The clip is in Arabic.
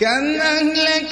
كم أهلك